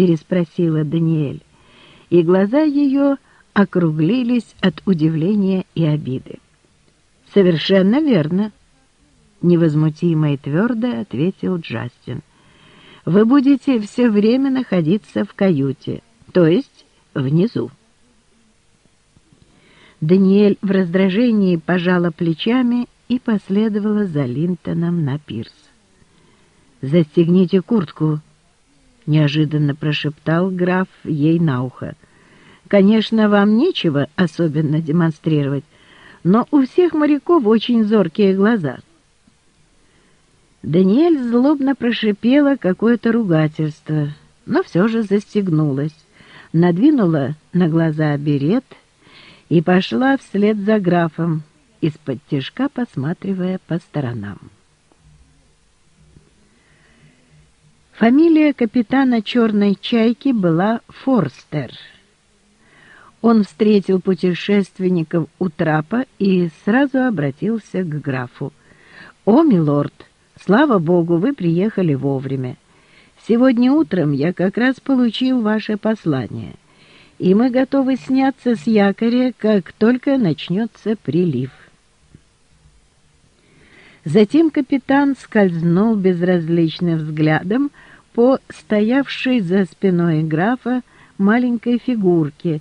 переспросила Даниэль, и глаза ее округлились от удивления и обиды. «Совершенно верно», — невозмутимо и твердо ответил Джастин. «Вы будете все время находиться в каюте, то есть внизу». Даниэль в раздражении пожала плечами и последовала за Линтоном на пирс. «Застегните куртку», — неожиданно прошептал граф ей на ухо. «Конечно, вам нечего особенно демонстрировать, но у всех моряков очень зоркие глаза». Даниэль злобно прошипела какое-то ругательство, но все же застегнулась, надвинула на глаза берет и пошла вслед за графом, из-под тяжка посматривая по сторонам. Фамилия капитана «Черной чайки» была Форстер. Он встретил путешественников у трапа и сразу обратился к графу. «О, милорд, слава богу, вы приехали вовремя. Сегодня утром я как раз получил ваше послание, и мы готовы сняться с якоря, как только начнется прилив». Затем капитан скользнул безразличным взглядом по стоявшей за спиной графа маленькой фигурке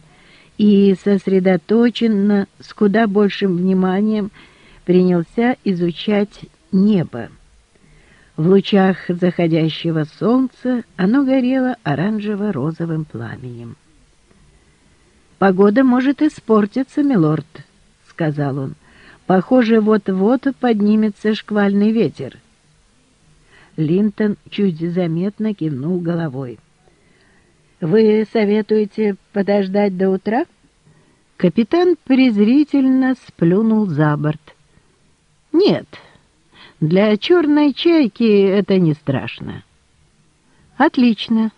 и сосредоточенно, с куда большим вниманием, принялся изучать небо. В лучах заходящего солнца оно горело оранжево-розовым пламенем. «Погода может испортиться, милорд», — сказал он. «Похоже, вот-вот поднимется шквальный ветер». Линтон чуть заметно кивнул головой. «Вы советуете подождать до утра?» Капитан презрительно сплюнул за борт. «Нет, для черной чайки это не страшно». «Отлично.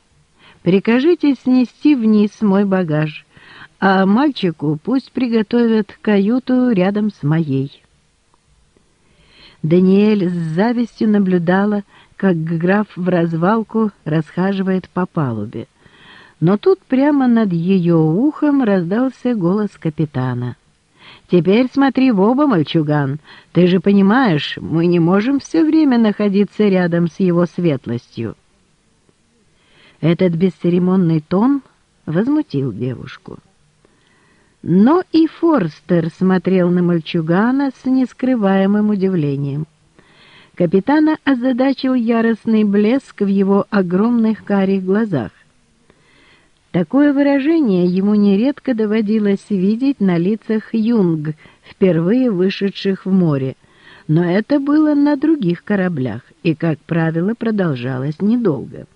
Прикажите снести вниз мой багаж, а мальчику пусть приготовят каюту рядом с моей». Даниэль с завистью наблюдала, как граф в развалку расхаживает по палубе. Но тут прямо над ее ухом раздался голос капитана. «Теперь смотри в оба, мальчуган. Ты же понимаешь, мы не можем все время находиться рядом с его светлостью». Этот бесцеремонный тон возмутил девушку. Но и Форстер смотрел на мальчугана с нескрываемым удивлением. Капитана озадачил яростный блеск в его огромных карих глазах. Такое выражение ему нередко доводилось видеть на лицах юнг, впервые вышедших в море, но это было на других кораблях и, как правило, продолжалось недолго.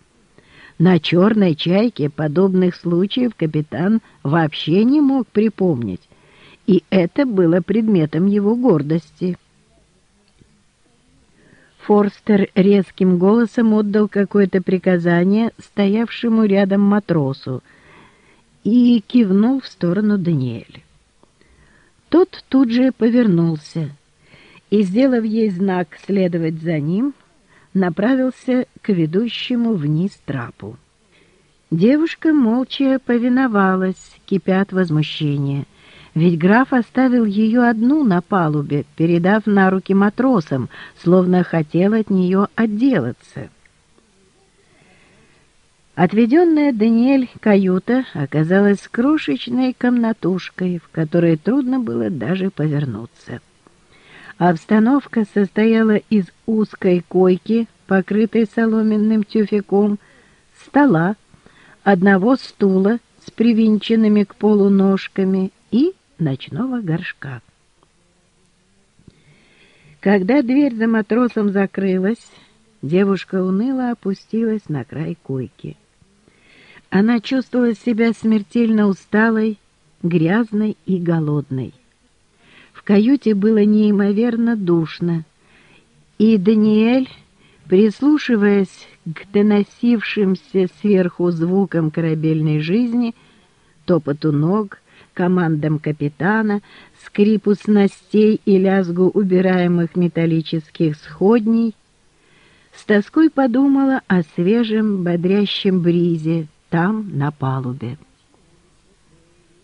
На «Черной чайке» подобных случаев капитан вообще не мог припомнить, и это было предметом его гордости. Форстер резким голосом отдал какое-то приказание стоявшему рядом матросу и кивнул в сторону Даниэля. Тот тут же повернулся и, сделав ей знак следовать за ним, направился к ведущему вниз трапу. Девушка молча повиновалась, кипя от возмущения — ведь граф оставил ее одну на палубе, передав на руки матросам, словно хотел от нее отделаться. Отведенная Даниэль каюта оказалась крошечной комнатушкой, в которой трудно было даже повернуться. Обстановка состояла из узкой койки, покрытой соломенным тюфяком, стола, одного стула с привинченными к полу ножками и ночного горшка. Когда дверь за матросом закрылась, девушка уныло опустилась на край койки. Она чувствовала себя смертельно усталой, грязной и голодной. В каюте было неимоверно душно, и Даниэль, прислушиваясь к доносившимся сверху звукам корабельной жизни, топоту ног, командам капитана, скрипу снастей и лязгу убираемых металлических сходней, с тоской подумала о свежем бодрящем бризе, там, на палубе.